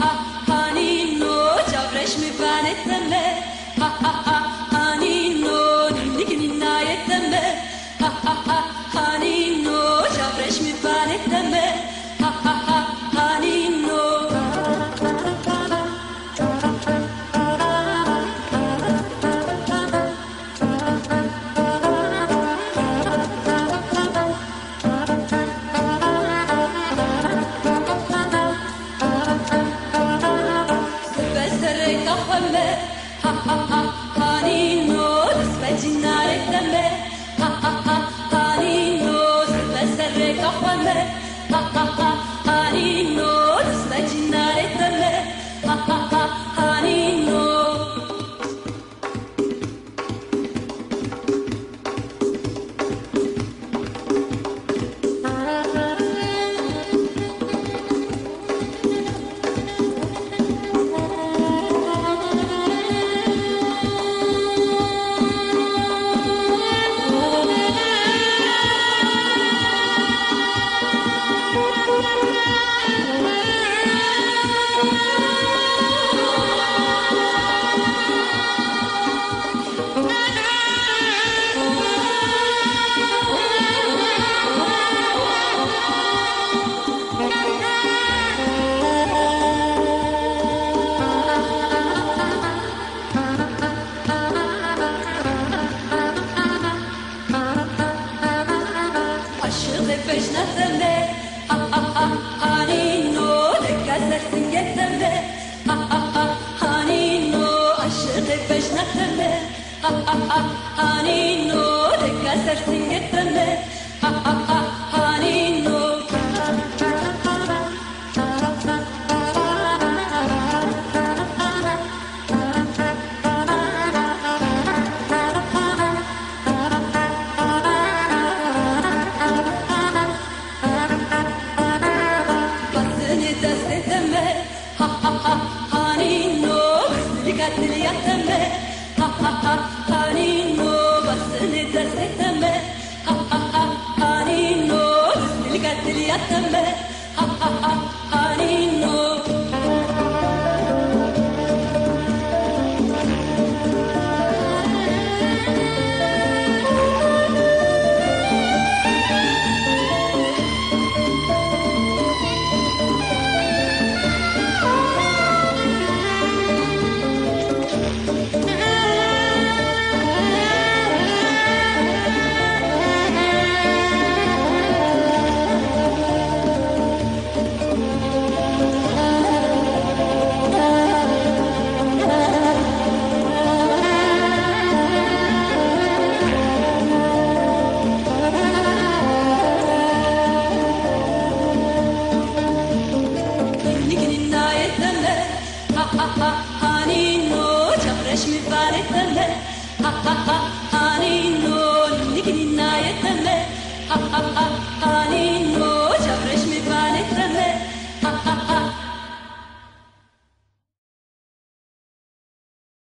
ha Ha ha ha Aşık peşneteme Ha ha ha Hanino Ne gezersin geteme Ha ha ha Hanino Aşık peşneteme Ha ha ha Hanino Ne gezersin geteme Ha Lilian Tembe, ha ha ha, honey.